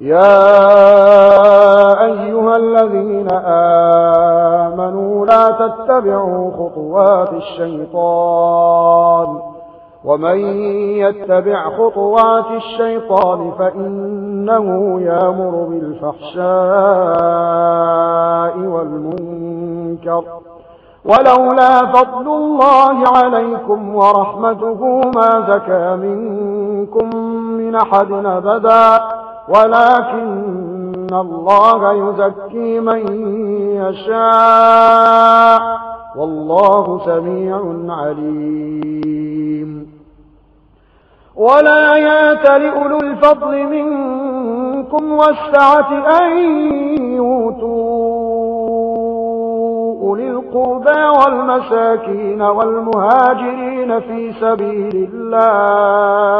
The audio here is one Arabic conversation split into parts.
يا أيها الذين آمنوا لا تتبعوا خطوات الشيطان ومن يتبع خطوات الشيطان فإنه يامر بالفحشاء والمنكر ولولا فضل الله عليكم ورحمته ما زكى منكم من أحد نبداً ولكن الله يزكي من يشاء. والله سميع عليم. ولا يات لأولو الفضل منكم والسعة أن يوتوا أولي القربى والمساكين والمهاجرين في سبيل الله.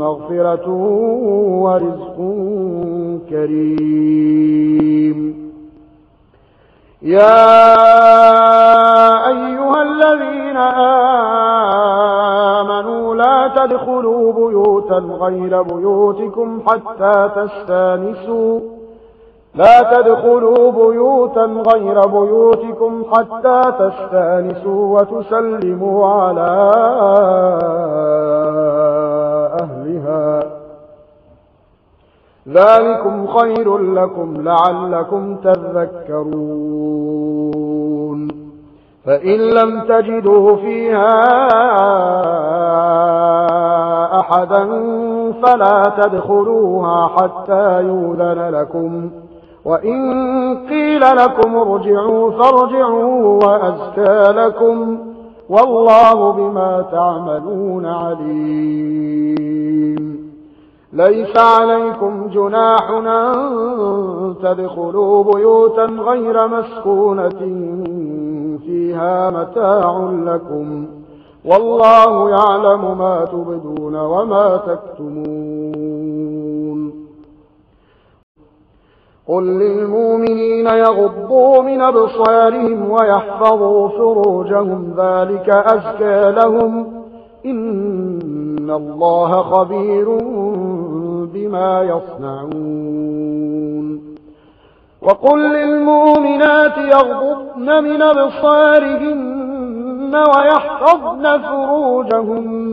مغفرة ورزق كريم. يا أيها الذين آمنوا لا تدخلوا بيوتا غير بيوتكم حتى تستانسوا. لا تدخلوا بيوتا غير بيوتكم حتى تستانسوا وتسلموا على أهلها. ذلكم خير لكم لعلكم تذكرون. فإن لم تجدوا فيها أحدا فلا تدخلوها حتى يوذن لكم. وإن قيل لكم ارجعوا فارجعوا وأزكى لكم. والله بما تعملون عليم. ليس عليكم جناحنا تدخلوا بيوتا غير مسكونة فيها متاع لكم. والله يعلم ما تبدون وما تكتمون. قل للمؤمنين يغضوا من أبصارهم ويحفظوا فروجهم ذلك أزكى لهم إن الله خبير بما يصنعون وقل للمؤمنات يغضبن من أبصارهن ويحفظن فروجهم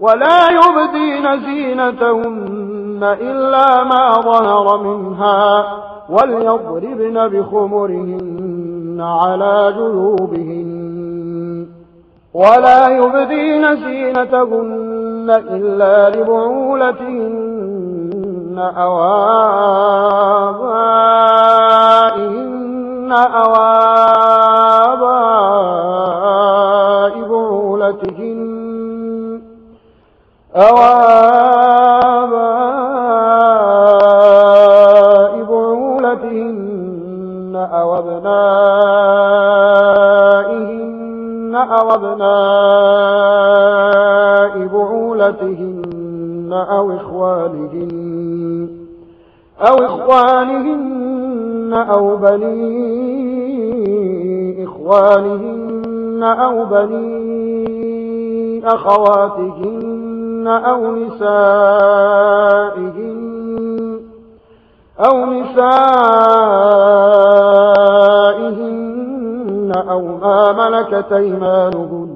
ولا يبدين زينتهن يبدين إلا ما ظهر منها وليضربن بخمرهن على جيوبهن ولا يبدين زينتهن إلا لبعولتهن أو آبائهن أو آباء بعولتهن أو آبائهن بعولتهن أو إخوانهن أو إخوانهن أو بني إخوانهن أو بني أخواتهن أو نسائهن أو نسائهن أو ما ملكت أيمانهن.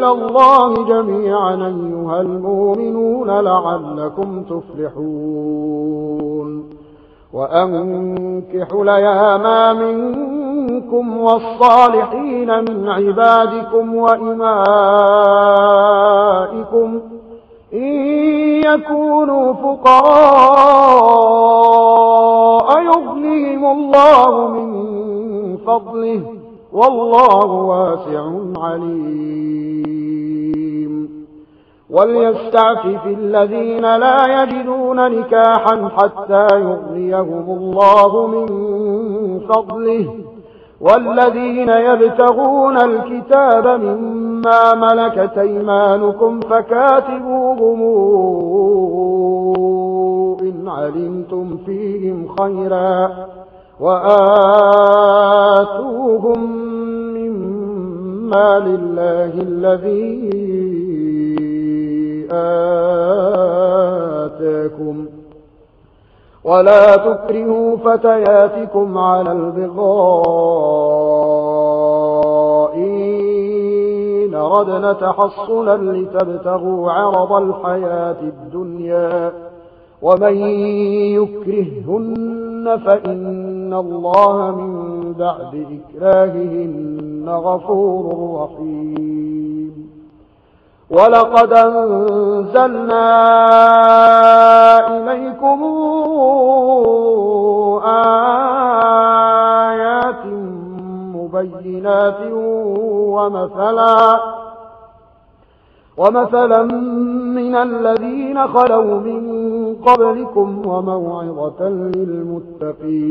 إلى الله جميعا أيها المؤمنون لعلكم تفلحون وأنكحوا لياما منكم والصالحين من عبادكم وإمائكم إن يكونوا فقراء يغنيهم الله من فضله والله واسع عليم. وليستعفف الذين لا يجدون نكاحا حتى يغنيهم الله من فضله. والذين يبتغون الكتاب مما ملكت أيمانكم فكاتبوهم إن علمتم فيهم خيرا. وآتوهم مما لله الذي آتاكم ولا تكرهوا فتياتكم على البغاء إن ردنا تحصنا لتبتغوا عرض الحياة الدنيا ومن يكرهن فإن إن الله من بعد إكراههن غفور رحيم ولقد أنزلنا إليكم آيات مبينات ومثلا ومثلا من الذين خلوا من قبلكم وموعظة للمتقين.